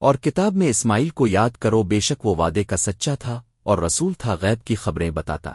اور کتاب میں اسماعیل کو یاد کرو، بے شک وہ وعدے کا سچا تھا اور رسول تھا، غیب کی خبریں بتاتا۔